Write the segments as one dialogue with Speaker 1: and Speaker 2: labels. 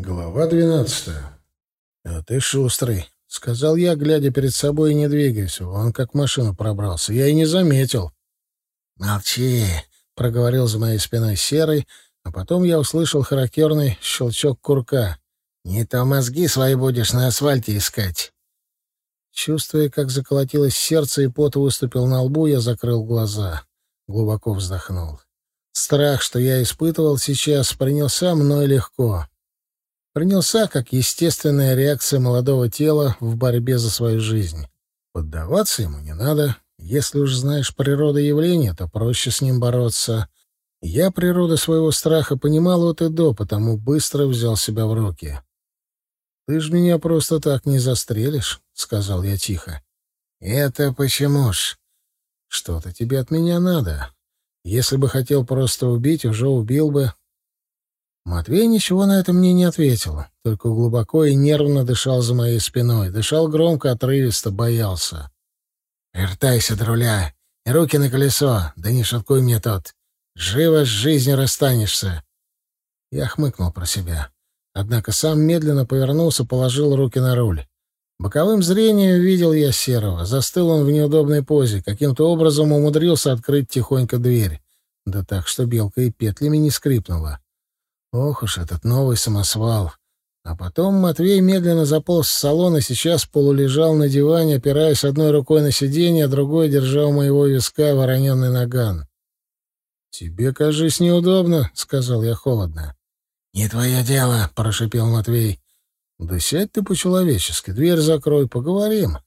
Speaker 1: Глава двенадцатая. «А ты шустрый», — сказал я, глядя перед собой и не двигаясь. Он как машина пробрался. Я и не заметил.
Speaker 2: «Молчи», — проговорил за моей спиной Серый, а потом я услышал характерный щелчок курка. «Не то мозги свои будешь на асфальте искать». Чувствуя, как заколотилось сердце и пот выступил на лбу, я закрыл глаза. Глубоко вздохнул. Страх, что я испытывал сейчас, принялся мной легко. Принялся как естественная реакция молодого тела в борьбе за свою жизнь. Поддаваться ему не надо. Если уж знаешь природу явления, то проще с ним бороться. Я природу своего страха понимал от и до, потому быстро взял себя в руки. «Ты ж меня просто так не застрелишь», — сказал я тихо. «Это почему ж?» «Что-то тебе от меня надо. Если бы хотел просто убить, уже убил бы. Матвей ничего на это мне не ответил, только глубоко и нервно дышал за моей спиной. Дышал громко, отрывисто, боялся. «Вертайся до руля! Руки на колесо! Да не шуткуй мне тот! Живо с жизнью расстанешься!» Я хмыкнул про себя. Однако сам медленно повернулся, положил руки на руль. Боковым зрением видел я Серого. Застыл он в неудобной позе. Каким-то образом умудрился открыть тихонько дверь. Да так, что белка и петлями не скрипнула. Ох уж этот новый самосвал. А потом Матвей медленно заполз в салон и сейчас полулежал на диване, опираясь одной рукой на сиденье, а другой держа у моего виска вороненный наган. «Тебе, кажись, неудобно», — сказал я холодно. «Не твое дело», — прошипел Матвей.
Speaker 1: «Да сядь ты по-человечески, дверь закрой, поговорим».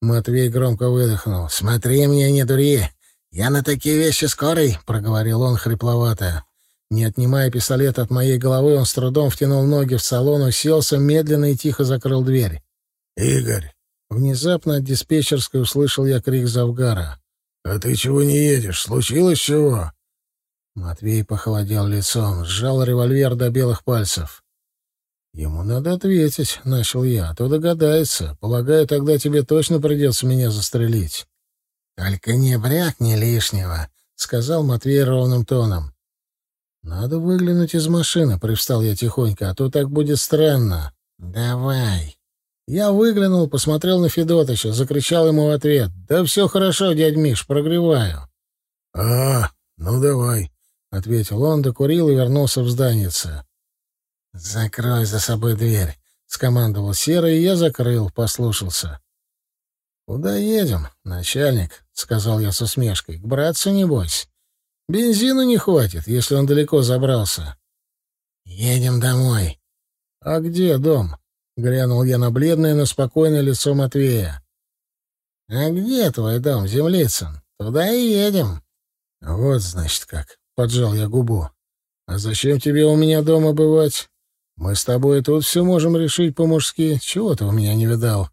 Speaker 2: Матвей громко выдохнул. «Смотри мне, не дури! Я на такие вещи скорый!» — проговорил он хрипловато. Не отнимая пистолет от моей головы, он с трудом втянул ноги в салон, уселся, медленно и тихо закрыл дверь.
Speaker 1: «Игорь!»
Speaker 2: Внезапно от диспетчерской услышал я крик Завгара.
Speaker 1: «А ты чего не едешь? Случилось чего?»
Speaker 2: Матвей похолодел лицом, сжал револьвер до белых пальцев.
Speaker 1: «Ему надо ответить», — начал я, — «а то догадается. Полагаю, тогда тебе точно придется меня застрелить».
Speaker 2: «Только не брякни лишнего», — сказал Матвей ровным тоном.
Speaker 1: «Надо выглянуть из машины», — привстал я тихонько, — «а то так будет странно».
Speaker 2: «Давай».
Speaker 1: Я выглянул, посмотрел на Федотыча, закричал ему в ответ. «Да все хорошо, дядь Миш, прогреваю». «А, ну давай», — ответил он, докурил и вернулся в зданице.
Speaker 2: «Закрой за собой дверь», — скомандовал Серый, и я закрыл, послушался.
Speaker 1: «Куда едем, начальник?» — сказал я с усмешкой. «К братцу, небось. Бензину не хватит, если он далеко забрался».
Speaker 2: «Едем домой».
Speaker 1: «А где дом?» — глянул я на бледное, но спокойное лицо Матвея.
Speaker 2: «А где твой дом, землицын? Туда и едем».
Speaker 1: «Вот, значит, как», — поджал я губу. «А зачем тебе у меня дома бывать?» Мы с тобой тут все можем решить по-мужски. Чего ты у меня не видал?»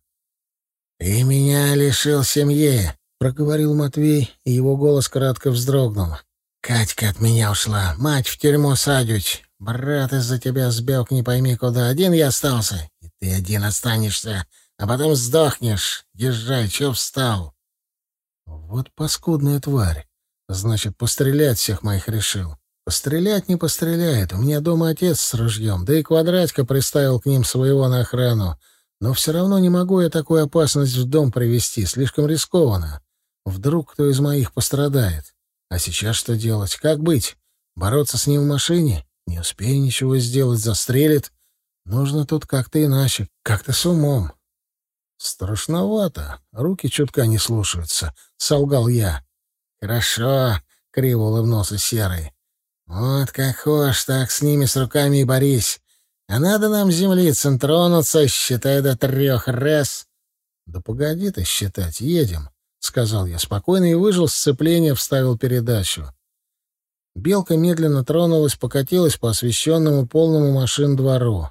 Speaker 2: «Ты меня лишил семьи», — проговорил Матвей, и его голос кратко вздрогнул. «Катька от меня ушла, мать в тюрьму садють. Брат из-за тебя сбег не пойми куда. Один я остался, и ты один останешься, а потом сдохнешь. Езжай, чё встал?»
Speaker 1: «Вот паскудная тварь. Значит, пострелять всех моих решил. Пострелять не постреляет. У меня дома отец с ружьем, да и квадратика приставил к ним своего на охрану. Но все равно не могу я такую опасность в дом привести, слишком рискованно. Вдруг кто из моих пострадает. А сейчас что делать? Как быть? Бороться с ним в машине? Не успею ничего сделать, застрелит. Нужно тут как-то иначе, как-то с умом. Страшновато. Руки чутка не слушаются, — солгал я.
Speaker 2: Хорошо, — криво улыбнулся Серый. Вот как хочешь, так с ними с руками и борись. А надо нам, землицам, тронуться, считай до трех раз.
Speaker 1: — Да погоди ты считать, едем, — сказал я спокойно и выжил сцепление, вставил передачу. Белка медленно тронулась, покатилась по освещенному полному машин двору.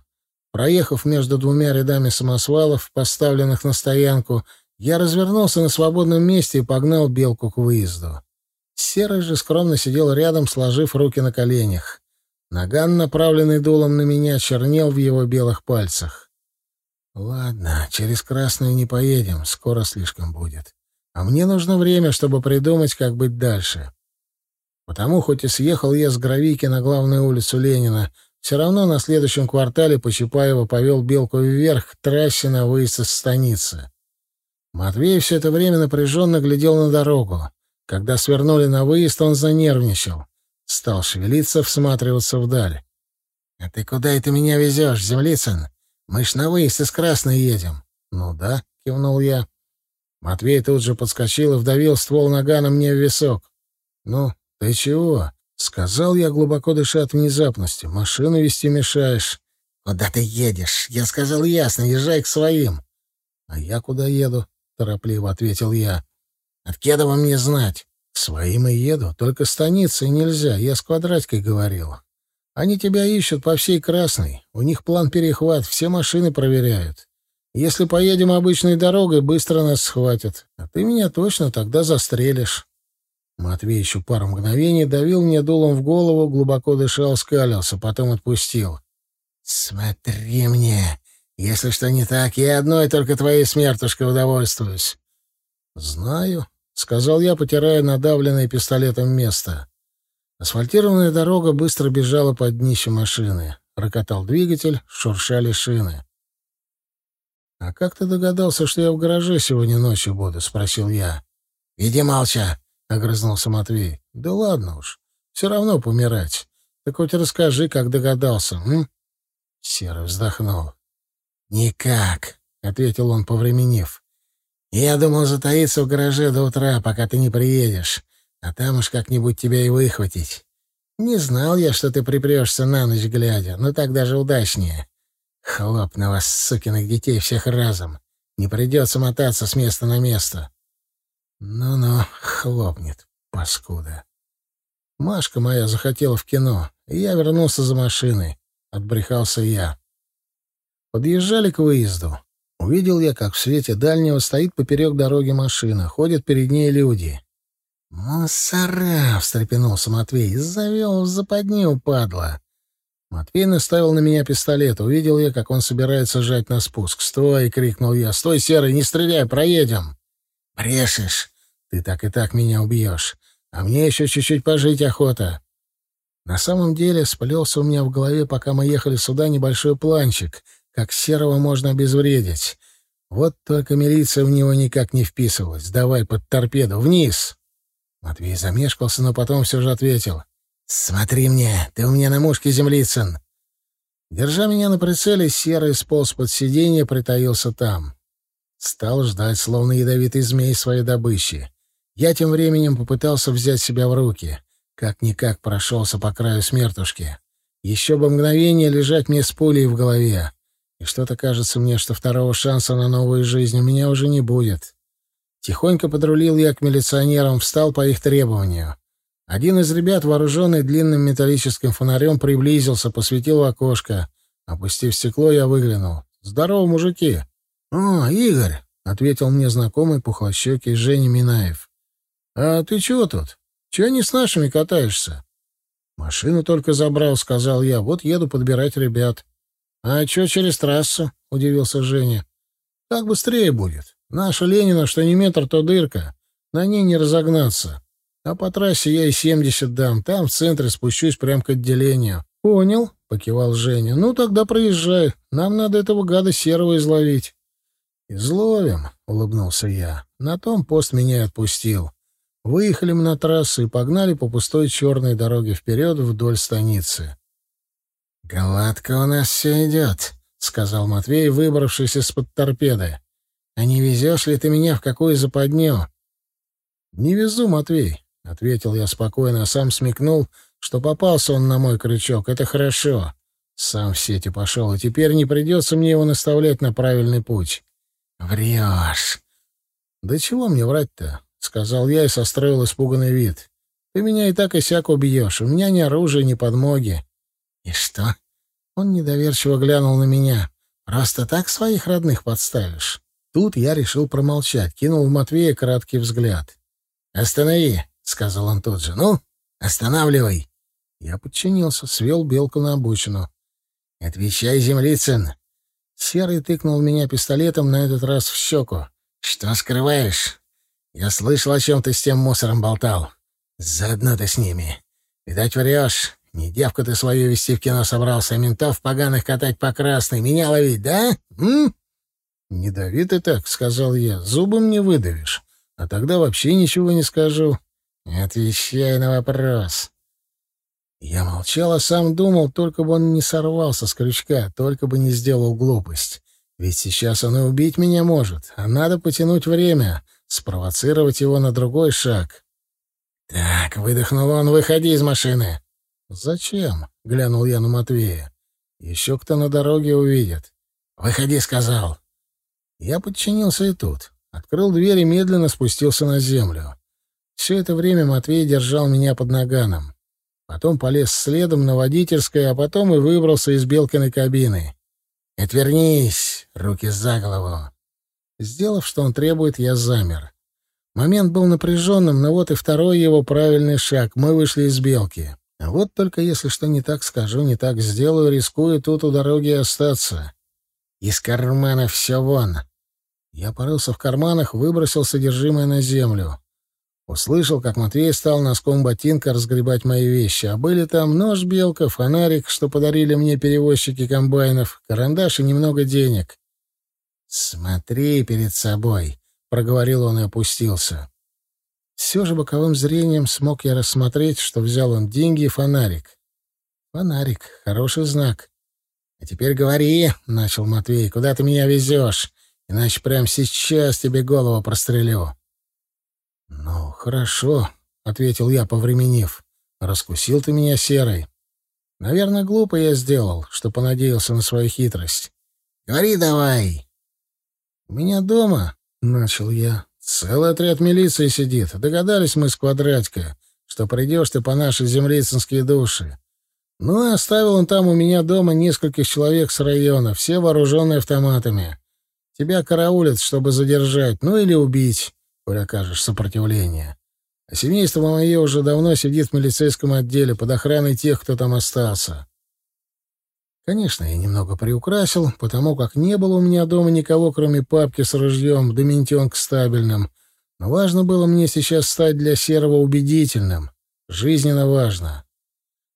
Speaker 1: Проехав между двумя рядами самосвалов, поставленных на стоянку, я развернулся на свободном месте и погнал белку к выезду. Серый же скромно сидел рядом, сложив руки на коленях. Наган, направленный дулом на меня, чернел в его белых пальцах. «Ладно, через красную не поедем, скоро слишком будет. А мне нужно время, чтобы придумать, как быть дальше. Потому, хоть и съехал я с Гравики на главную улицу Ленина, Все равно на следующем квартале Почапаева повел Белку вверх к трассе на выезд из станицы. Матвей все это время напряженно глядел на дорогу. Когда свернули на выезд, он занервничал. Стал шевелиться, всматриваться вдаль. — А ты куда это меня везешь, Землицын? Мы ж на выезд из Красной едем. — Ну да, — кивнул я. Матвей тут же подскочил и вдавил ствол нагана мне в висок. — Ну, ты чего? — сказал я, глубоко дыша от внезапности. — Машину вести мешаешь. — Куда ты едешь? Я сказал ясно, езжай к своим. — А я куда еду? — торопливо ответил я. От Кедова мне знать. Своим и еду, только станицы нельзя, я с квадратикой говорил. Они тебя ищут по всей Красной, у них план перехват, все машины проверяют. Если поедем обычной дорогой, быстро нас схватят, а ты меня точно тогда застрелишь. Матвей еще пару мгновений давил мне дулом в голову, глубоко дышал, скалился, потом отпустил. «Смотри мне. Если что не так, я одной только твоей смертушкой удовольствуюсь». «Знаю», — сказал я, потирая надавленное пистолетом место. Асфальтированная дорога быстро бежала под днище машины. Рокотал двигатель, шуршали шины. «А как ты догадался, что я в гараже сегодня ночью буду?» — спросил я. «Иди молча», — огрызнулся Матвей. «Да ладно уж. Все равно помирать. Ты хоть расскажи, как догадался, м?» Серый вздохнул. «Никак», — ответил он, повременив. Я думал затаиться в гараже до утра, пока ты не приедешь, а там уж как-нибудь тебя и выхватить. Не знал я, что ты припрешься на ночь глядя, но так даже удачнее. Хлоп на вас, сукиных детей, всех разом. Не придется мотаться с места на место. Ну-ну, хлопнет, паскуда. Машка моя захотела в кино, и я вернулся за машиной. Отбрехался я. Подъезжали к выезду. Увидел я, как в свете дальнего стоит поперек дороги машина, ходят перед ней люди. «Мусора!» — встрепенулся Матвей. «Завел в западню, падла!» Матвей наставил на меня пистолет. Увидел я, как он собирается жать на спуск. «Стой!» — крикнул я. «Стой, Серый, не стреляй, проедем!» «Брешешь! Ты так и так меня убьешь. А мне еще чуть-чуть пожить охота!» На самом деле сплелся у меня в голове, пока мы ехали сюда, небольшой планчик — как серого можно обезвредить. Вот только милиция в него никак не вписывалась. Давай под торпеду, вниз. Матвей замешкался, но потом все же ответил. «Смотри мне, ты у меня на мушке, землицын!» Держа меня на прицеле, серый сполз под сиденье, притаился там. Стал ждать, словно ядовитый змей своей добычи. Я тем временем попытался взять себя в руки. Как-никак прошелся по краю смертушки. Еще бы мгновение лежать мне с пулей в голове. И что-то кажется мне, что второго шанса на новую жизнь у меня уже не будет. Тихонько подрулил я к милиционерам, встал по их требованию. Один из ребят, вооруженный длинным металлическим фонарем, приблизился, посветил в окошко. Опустив стекло, я выглянул. «Здорово, мужики!» «О, Игорь!» — ответил мне знакомый пухлощекий Женя Минаев. «А ты чего тут? Чего не с нашими катаешься?» «Машину только забрал», — сказал я. «Вот еду подбирать ребят». «А что через трассу?» — удивился Женя. «Так быстрее будет. Наша Ленина, что не метр, то дырка. На ней не разогнаться. А по трассе я и семьдесят дам. Там, в центре, спущусь прямо к отделению». «Понял», — покивал Женя. «Ну, тогда проезжай. Нам надо этого гада серого изловить». «Изловим», — улыбнулся я. На том пост меня и отпустил. Выехали мы на трассу и погнали по пустой черной дороге вперед вдоль станицы. «Гладко у нас все идет», — сказал Матвей, выбравшись из-под торпеды. «А не везешь ли ты меня в какую западню?» «Не везу, Матвей», — ответил я спокойно, а сам смекнул, что попался он на мой крючок. Это хорошо. Сам в сети пошел, и теперь не придется мне его наставлять на правильный путь. «Врешь!» «Да чего мне врать-то?» — сказал я и состроил испуганный вид. «Ты меня и так и сяк убьешь. У меня ни оружия, ни подмоги. «И что?» Он недоверчиво глянул на меня. «Просто так своих родных подставишь?» Тут я решил промолчать, кинул в Матвея краткий взгляд. «Останови!» — сказал он тут же. «Ну, останавливай!» Я подчинился, свел белку на обочину. «Отвечай, землицын!» Серый тыкнул меня пистолетом на этот раз в щеку. «Что скрываешь? Я слышал, о чем ты с тем мусором болтал. Заодно ты с ними. Видать, врешь.
Speaker 2: Не девку ты свою вести в кино собрался, а ментов поганых катать по красной, меня ловить, да? М?
Speaker 1: «Не дави ты так», — сказал я, — «зубы мне выдавишь, а тогда вообще ничего не скажу».
Speaker 2: «Отвечай на вопрос».
Speaker 1: Я молчал, а сам думал, только бы он не сорвался с крючка, только бы не сделал глупость. Ведь сейчас он и убить меня может, а надо потянуть время, спровоцировать его на другой шаг.
Speaker 2: «Так, выдохнул он, выходи из машины».
Speaker 1: «Зачем?» — глянул я на Матвея. «Еще кто на дороге увидит».
Speaker 2: «Выходи», — сказал.
Speaker 1: Я подчинился и тут. Открыл дверь и медленно спустился на землю. Все это время Матвей держал меня под наганом. Потом полез следом на водительское, а потом и выбрался из Белкиной кабины.
Speaker 2: «Отвернись! Руки за голову!»
Speaker 1: Сделав, что он требует, я замер. Момент был напряженным, но вот и второй его правильный шаг. Мы вышли из Белки. Вот только если что не так скажу, не так сделаю, рискую тут у дороги остаться.
Speaker 2: Из кармана все вон.
Speaker 1: Я порылся в карманах, выбросил содержимое на землю. Услышал, как Матвей стал носком ботинка разгребать мои вещи. А были там нож белка, фонарик, что подарили мне перевозчики комбайнов, карандаш и немного денег.
Speaker 2: «Смотри перед собой», — проговорил он и опустился.
Speaker 1: Все же боковым зрением смог я рассмотреть, что взял он деньги и фонарик. Фонарик — хороший знак.
Speaker 2: «А теперь говори», — начал Матвей, — «куда ты меня везешь? Иначе прямо сейчас тебе голову прострелю».
Speaker 1: «Ну, хорошо», — ответил я, повременив. «Раскусил ты меня серой. Наверное, глупо я сделал, что понадеялся на свою хитрость».
Speaker 2: «Говори давай».
Speaker 1: «У меня дома», — начал я, — «целый отряд милиции сидит. Догадались мы с квадратика, что придешь ты по нашей землицинские души. Ну и оставил он там у меня дома нескольких человек с района, все вооруженные автоматами. Тебя караулят, чтобы задержать, ну или убить коль окажешь сопротивление. А семейство мое уже давно сидит в милицейском отделе под охраной тех, кто там остался. Конечно, я немного приукрасил, потому как не было у меня дома никого, кроме папки с ружьем, да ментенка стабильным. Но важно было мне сейчас стать для Серого убедительным. Жизненно важно.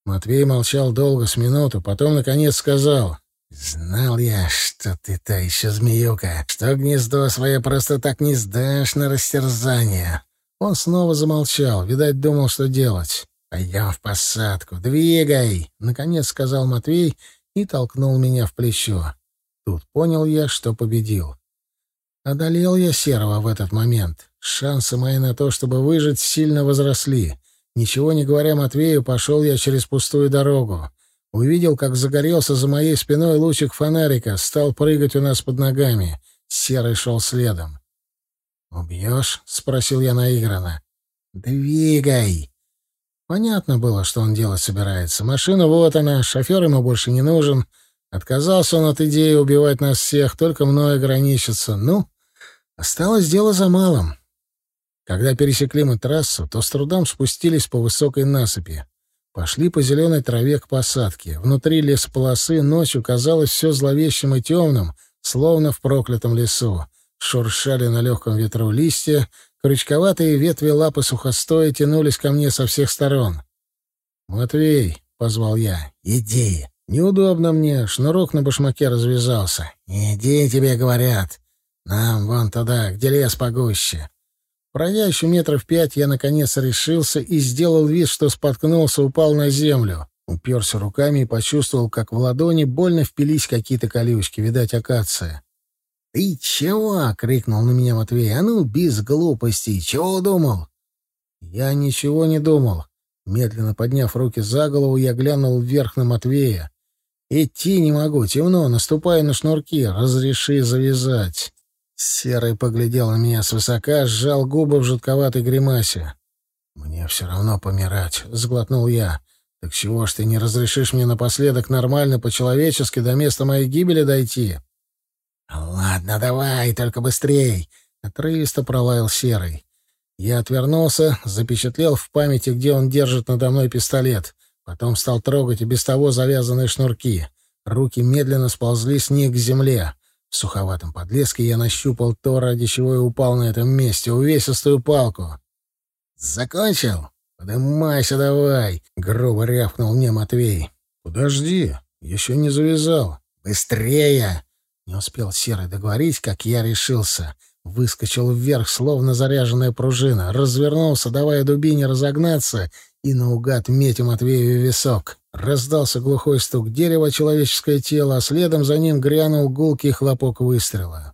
Speaker 1: Матвей молчал долго, с минуту, потом, наконец, сказал.
Speaker 2: «Знал я, что ты та еще змеюка, что гнездо свое просто так не сдашь на растерзание».
Speaker 1: Он снова замолчал, видать, думал, что делать.
Speaker 2: «Пойдем в посадку, двигай!» — наконец сказал Матвей и толкнул меня в плечо.
Speaker 1: Тут понял я, что победил. Одолел я Серого в этот момент. Шансы мои на то, чтобы выжить, сильно возросли. Ничего не говоря Матвею, пошел я через пустую дорогу. Увидел, как загорелся за моей спиной лучик фонарика, стал прыгать у нас под ногами. Серый шел следом. «Убьешь?» — спросил я наигранно.
Speaker 2: «Двигай!»
Speaker 1: Понятно было, что он делать собирается. Машина вот она, шофер ему больше не нужен. Отказался он от идеи убивать нас всех, только мной ограничиться. Ну, осталось дело за малым. Когда пересекли мы трассу, то с трудом спустились по высокой насыпи. Пошли по зеленой траве к посадке. Внутри лесополосы ночью казалось все зловещим и темным, словно в проклятом лесу. Шуршали на легком ветру листья, крючковатые ветви лапы сухостоя тянулись ко мне со всех сторон. «Матвей», — позвал я, — «иди». Неудобно мне, шнурок на башмаке развязался.
Speaker 2: «Иди, тебе говорят. Нам вон туда, где лес погуще».
Speaker 1: Пройдя еще метров пять, я наконец решился и сделал вид, что споткнулся, упал на землю. Уперся руками и почувствовал, как в ладони больно впились какие-то колючки, видать, акация.
Speaker 2: «Ты чего?» — крикнул на меня Матвей. «А ну, без глупостей! Чего думал?»
Speaker 1: Я ничего не думал. Медленно подняв руки за голову, я глянул вверх на Матвея. «Идти не могу, темно, наступая на шнурки. Разреши завязать». Серый поглядел на меня свысока, сжал губы в жутковатой гримасе. «Мне все равно помирать», — сглотнул я. «Так чего ж ты не разрешишь мне напоследок нормально, по-человечески до места моей гибели дойти?»
Speaker 2: «Ладно, давай, только быстрей!»
Speaker 1: — отрывисто пролаял Серый. Я отвернулся, запечатлел в памяти, где он держит надо мной пистолет. Потом стал трогать и без того завязанные шнурки. Руки медленно сползли с них к земле. В суховатом подлеске я нащупал то, ради чего и упал на этом месте, увесистую палку.
Speaker 2: «Закончил?»
Speaker 1: «Подымайся давай!» — грубо рявкнул мне Матвей. «Подожди, еще не завязал». «Быстрее!» Не успел Серый договорить, как я решился. Выскочил вверх, словно заряженная пружина, развернулся, давая дубине разогнаться, и наугад метя Матвею висок. Раздался глухой стук дерева человеческое тело, а следом за ним грянул гулкий хлопок выстрела.